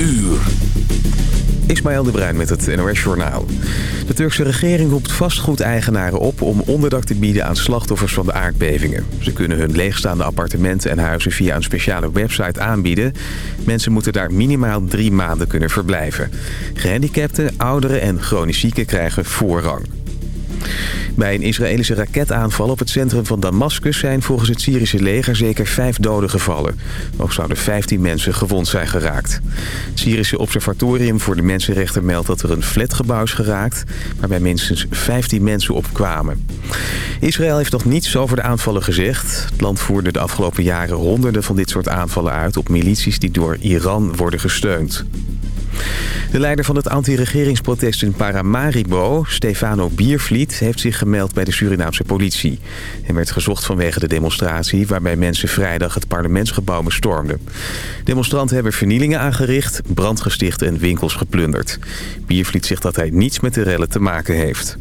uur. Ismaël de Bruin met het NOS Journaal. De Turkse regering roept vastgoedeigenaren op om onderdak te bieden aan slachtoffers van de aardbevingen. Ze kunnen hun leegstaande appartementen en huizen via een speciale website aanbieden. Mensen moeten daar minimaal drie maanden kunnen verblijven. Gehandicapten, ouderen en chronisch zieken krijgen voorrang. Bij een Israëlische raketaanval op het centrum van Damascus zijn volgens het Syrische leger zeker vijf doden gevallen. Ook zouden 15 mensen gewond zijn geraakt. Het Syrische Observatorium voor de Mensenrechten meldt dat er een flatgebouw is geraakt... waarbij minstens 15 mensen opkwamen. Israël heeft nog niets over de aanvallen gezegd. Het land voerde de afgelopen jaren honderden van dit soort aanvallen uit... op milities die door Iran worden gesteund. De leider van het anti-regeringsprotest in Paramaribo, Stefano Biervliet, heeft zich gemeld bij de Surinaamse politie. Hij werd gezocht vanwege de demonstratie waarbij mensen vrijdag het parlementsgebouw bestormden. Demonstranten hebben vernielingen aangericht, brand gesticht en winkels geplunderd. Biervliet zegt dat hij niets met de rellen te maken heeft.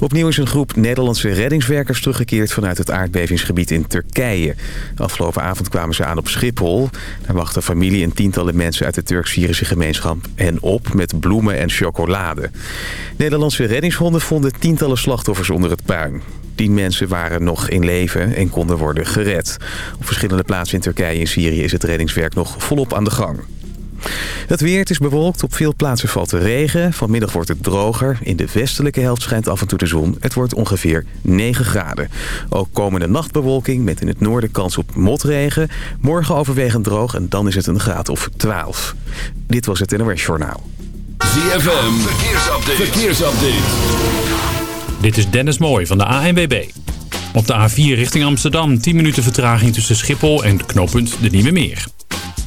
Opnieuw is een groep Nederlandse reddingswerkers teruggekeerd vanuit het aardbevingsgebied in Turkije. Afgelopen avond kwamen ze aan op Schiphol. Daar wachten familie en tientallen mensen uit de Turks-Syrische gemeenschap hen op met bloemen en chocolade. Nederlandse reddingshonden vonden tientallen slachtoffers onder het puin. Tien mensen waren nog in leven en konden worden gered. Op verschillende plaatsen in Turkije en Syrië is het reddingswerk nog volop aan de gang. Het weer, het is bewolkt. Op veel plaatsen valt er regen. Vanmiddag wordt het droger. In de westelijke helft schijnt af en toe de zon. Het wordt ongeveer 9 graden. Ook komende nachtbewolking met in het noorden kans op motregen. Morgen overwegend droog en dan is het een graad of 12. Dit was het NOS Journaal. ZFM, verkeersupdate. verkeersupdate. Dit is Dennis Mooij van de ANWB. Op de A4 richting Amsterdam 10 minuten vertraging tussen Schiphol en knooppunt de Nieuwe Meer.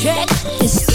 check. It's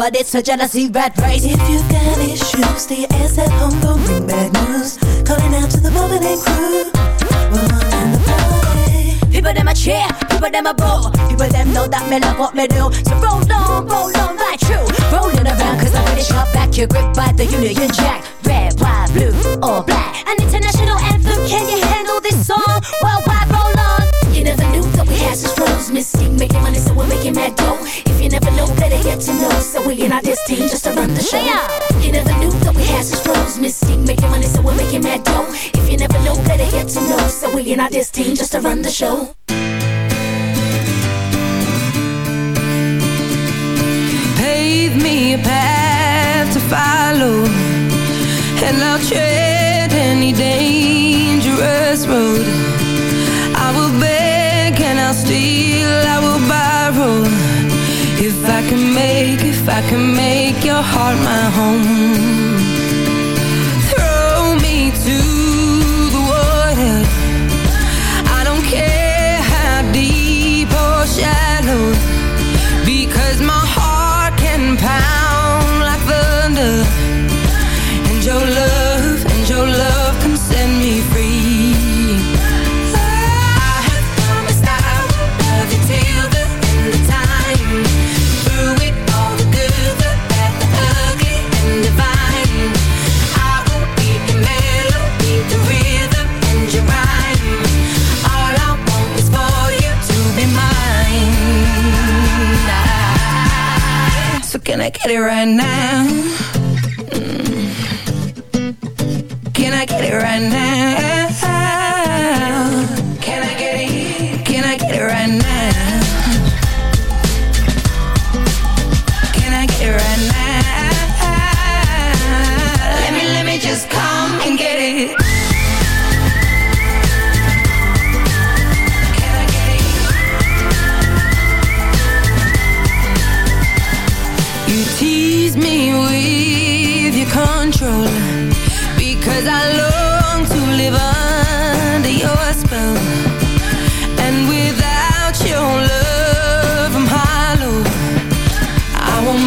but it's a jealousy rat race. If you've got issues, stay your ass at home, don't bring bad news. Calling out to the moment and crew. We're the party. People them a cheer, people them a boo. People them know that me love what me do. So roll on, roll on like true. Rolling around cause I'm really sharp back. You're gripped by the Union Jack. Red, white, blue, or black. An international anthem, can you handle this song? Worldwide, roll on. You never knew that we had such flows. Mis-Teeq making money, so we're making mad dough. If you never know, better get to know. So we in our this team just to run the show. Yeah. You never knew that we had such flows. Mis-Teeq making money, so we're making mad dough. If you never know, better get to know. So we in our this team just to run the show. Pave me a path to follow, and I'll tread any dangerous road. I will beg and I'll steal, I will borrow. Can make, if I can make your heart my home. It right now? Mm. Can I get it right now?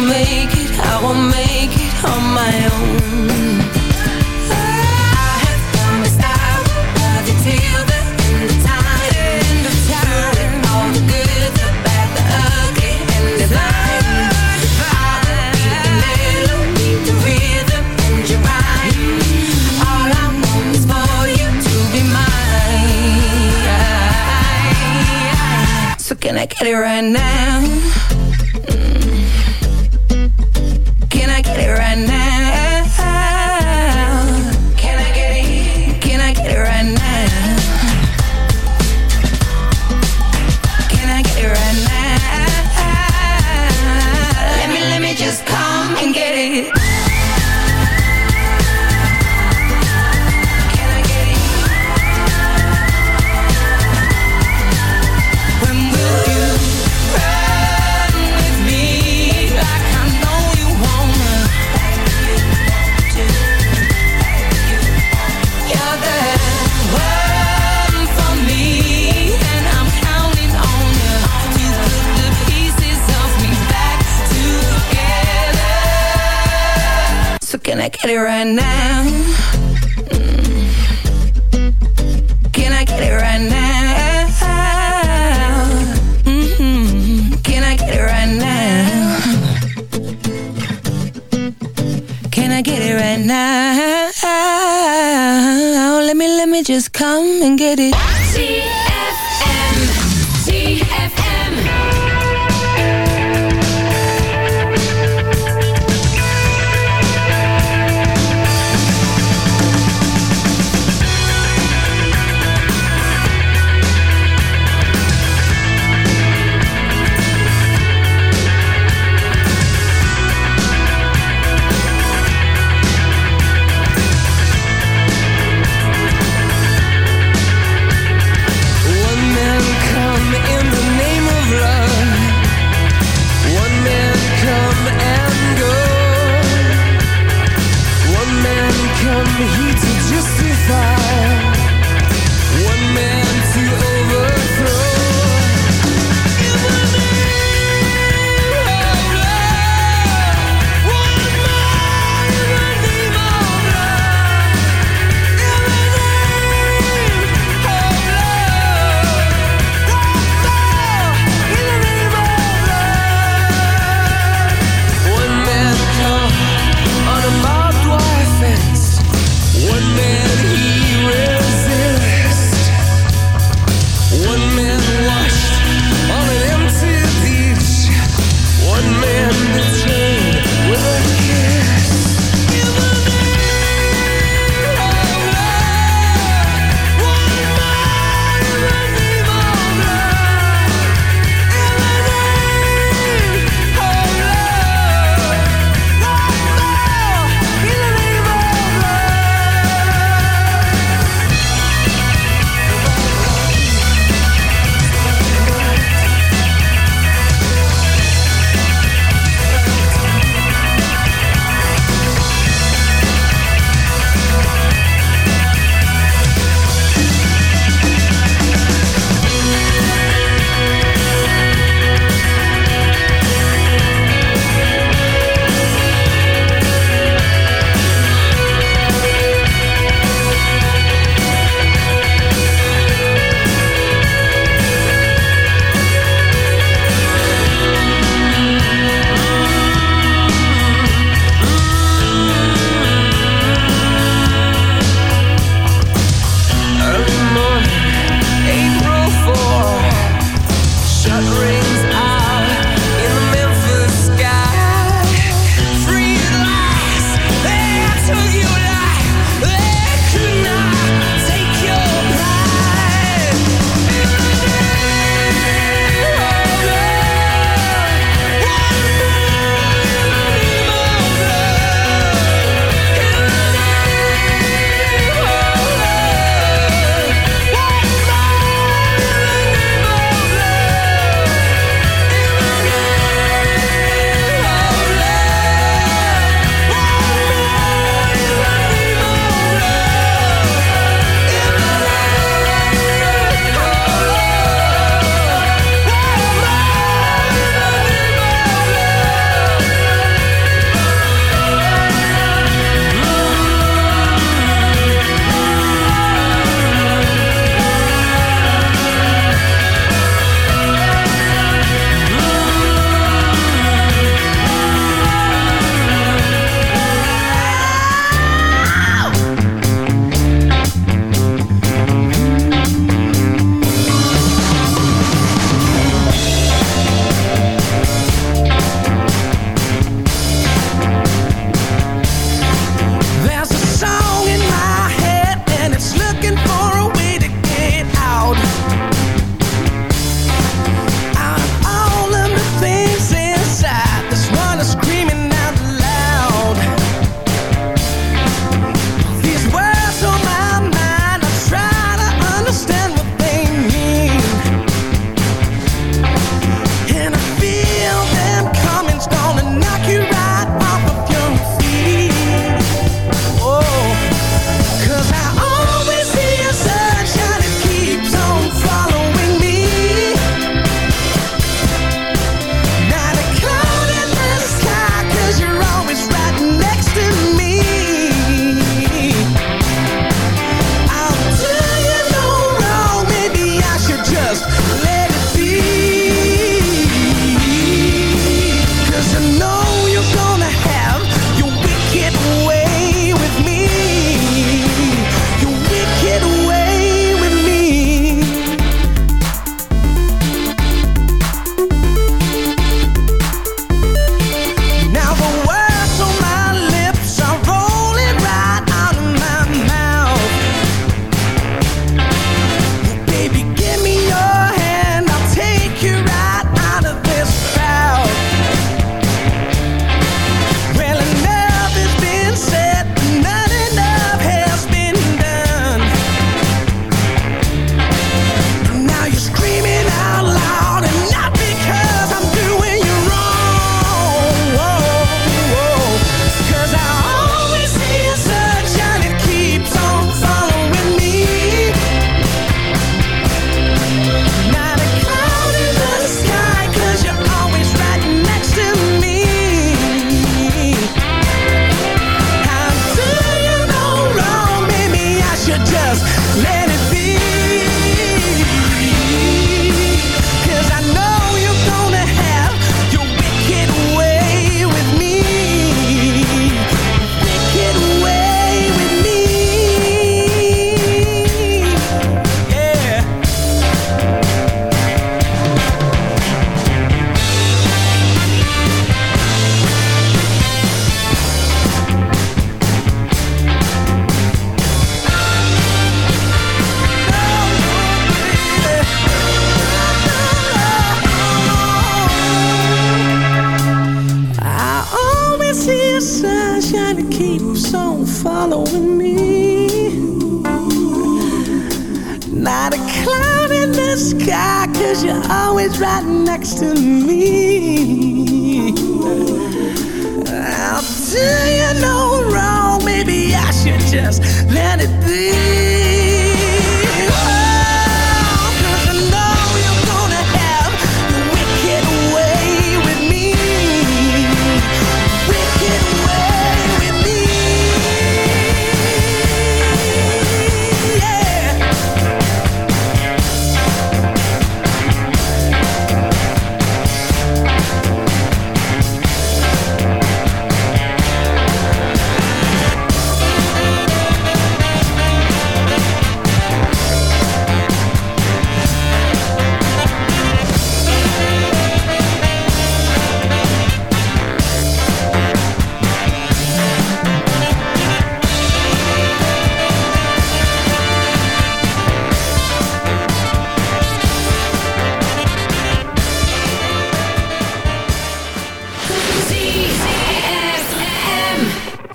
Make it, I won't make it on my own. I have promised I will love you the end of time. All the good, the bad, the ugly, and the blind. So can I get it right now?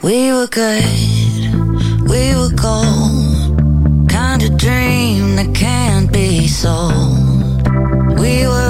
We were good, we were gold. Kind of dream that can't be sold. We were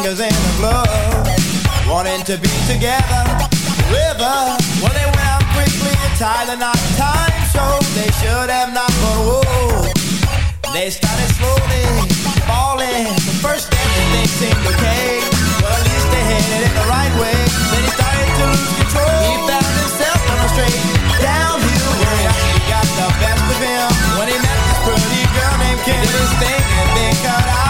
fingers in a glove. Wanting to be together, river. Well, they went out quickly and tied knot. Time showed they should have not, but whoa. They started slowly falling. The first step, everything seemed okay. Well, at least they headed in the right way. Then he started to lose control. He found himself on a straight downhill where he got the best of him. When he met this pretty girl named Kim, did his thing and then cut.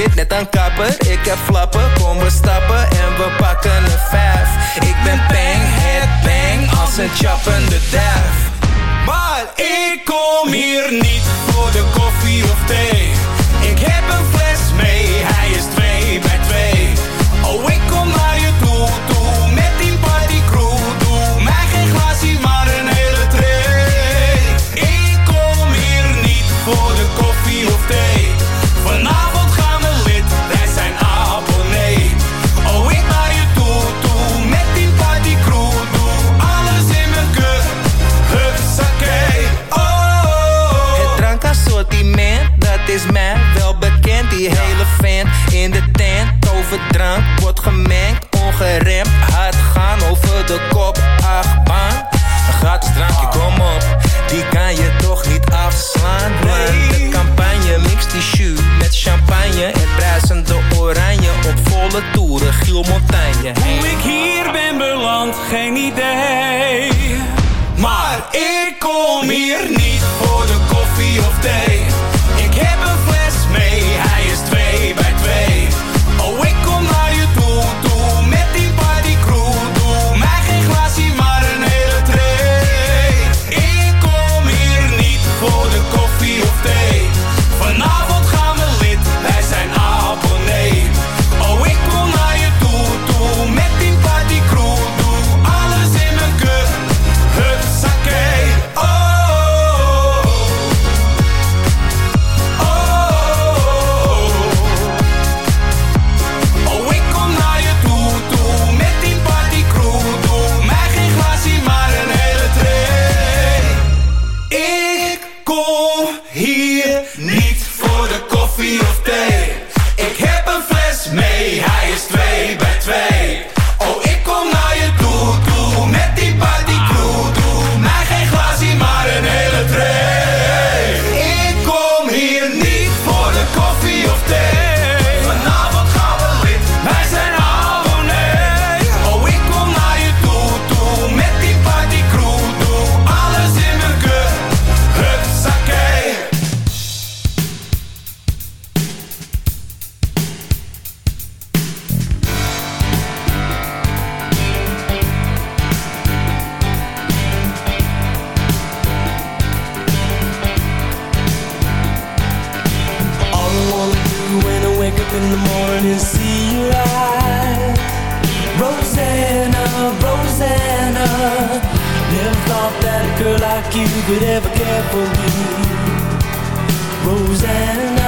Dit net een is mij wel bekend. Die hele vent in de tent Over drank wordt gemengd Ongeremd, hard gaan over de kop Achtbaan, een gratis drankje, kom op. Die kan je toch niet afslaan. Man, de campagne mixt die jus met champagne En bruisende oranje op volle toeren Giel Montagne Hoe ik hier ben beland, geen idee. Maar ik kom hier niet voor de koffie of thee see your eyes Rosanna, Rosanna Never thought that a girl like you could ever care for me. Rosanna.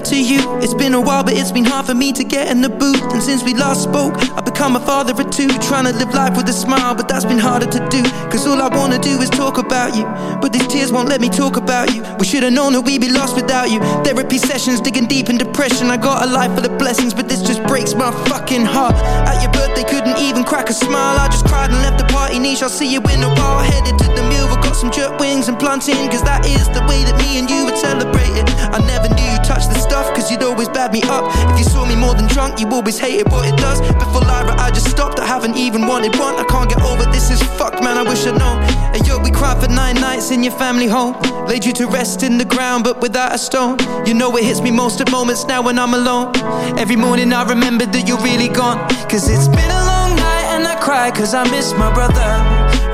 To you. It's been a while, but it's been hard for me to get in the booth. And since we last spoke, I've become a father of two. Trying to live life with a smile, but that's been harder to do. Cause all I wanna do is talk about you. But these tears won't let me talk about you. We should've known that we'd be lost without you. Therapy sessions, digging deep in depression. I got a life full of blessings, but this just breaks my fucking heart. At your birthday, couldn't even crack a smile. I just cried and left the party niche. I'll see you in a while. Headed to the mill, got some jerk wings and plantain. Cause that is the way that me and you would celebrate it. I never knew you touched the stuff, cause you'd always bad me up. If you saw me more than drunk, you always hated what it does. Before Lyra, I just stopped. I haven't even wanted one. I can't get over this is fucked, man. I wish I'd known. Hey, yo, we cried for nine nights in your family home. Laid you to rest in the ground, but without a stone. You know it hits me most at moments now when I'm alone. Every morning I remember that you're really gone. Cause it's been a long night and I cry cause I miss my brother.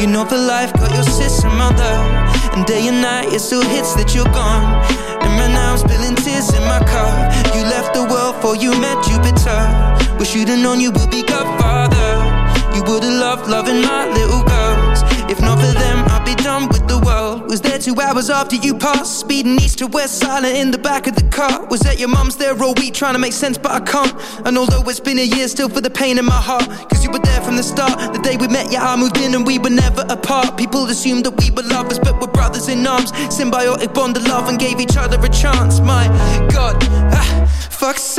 You know for life got your sister mother. And day and night it still hits that you're gone. And right now I'm spilling tears in my car. You left the world for you met Jupiter. Wish you'd have known you would be godfather. You would've loved loving my little girls. If not for them, I'd be done with the world. Was there two hours after you passed Speeding east to west, silent in the back of the car Was at your mum's there all week trying to make sense but I can't And although it's been a year still for the pain in my heart Cause you were there from the start The day we met, yeah I moved in and we were never apart People assumed that we were lovers but we're brothers in arms Symbiotic bond of love and gave each other a chance My God,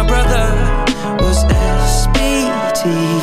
My brother was SBTV.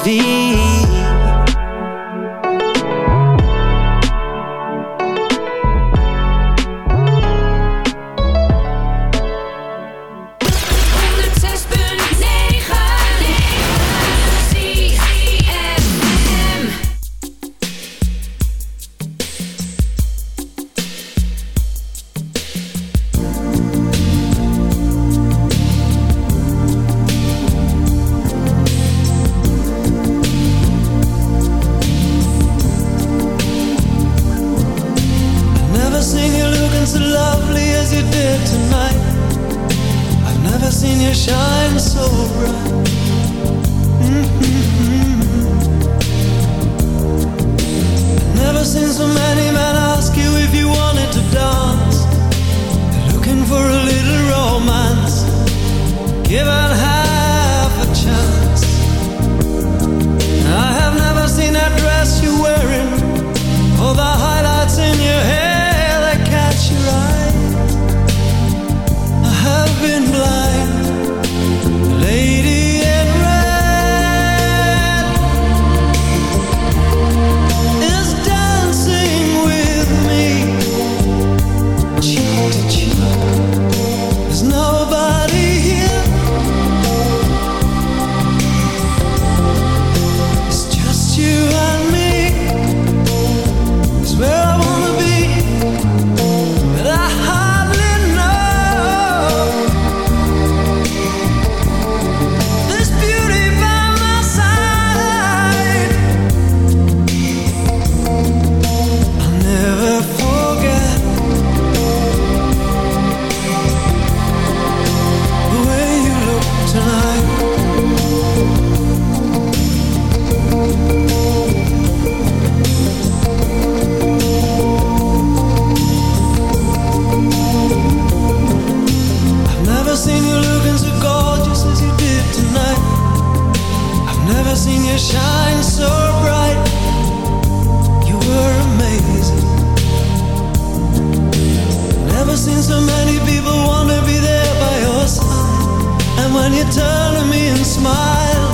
You turn to me and smile,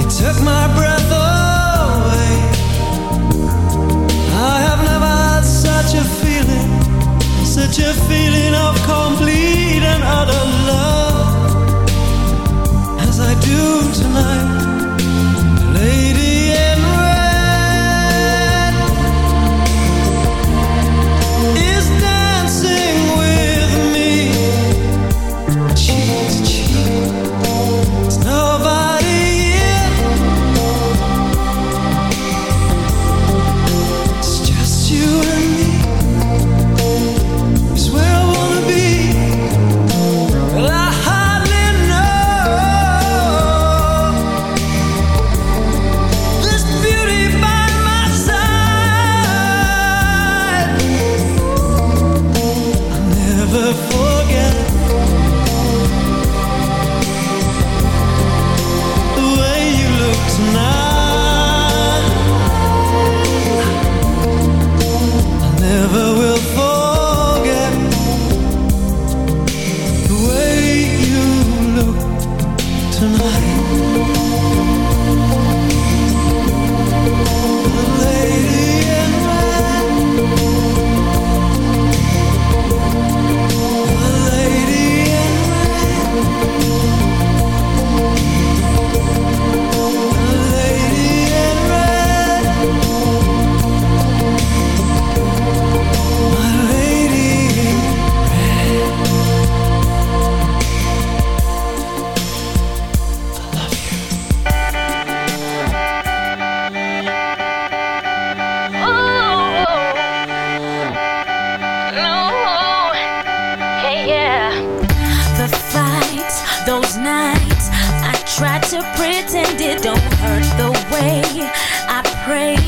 it took my breath away. I have never had such a feeling such a feeling of complete pretend it don't hurt the way I pray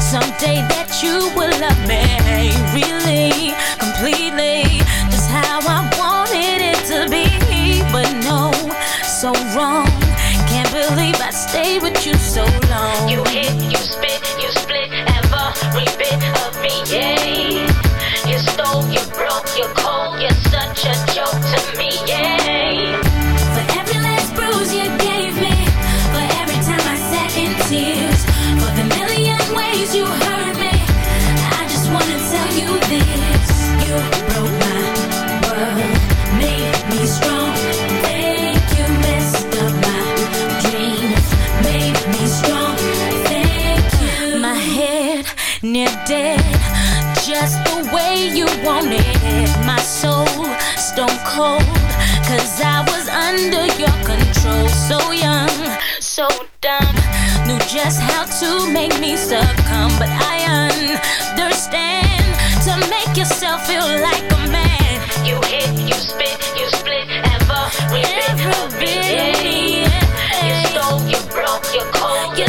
someday that you will love me really, completely, just how I wanted it to be. But no, so wrong. Can't believe I stayed with you so long. You hit, you spit, you split every bit of me. Yeah. You stole, you dead. Just the way you wanted My soul stone cold Cause I was under your control. So young, so dumb Knew just how to make me succumb. But I understand To make yourself feel like a man. You hit, you spit, you split Every, every bit, bit. You stole, you broke, you cold, you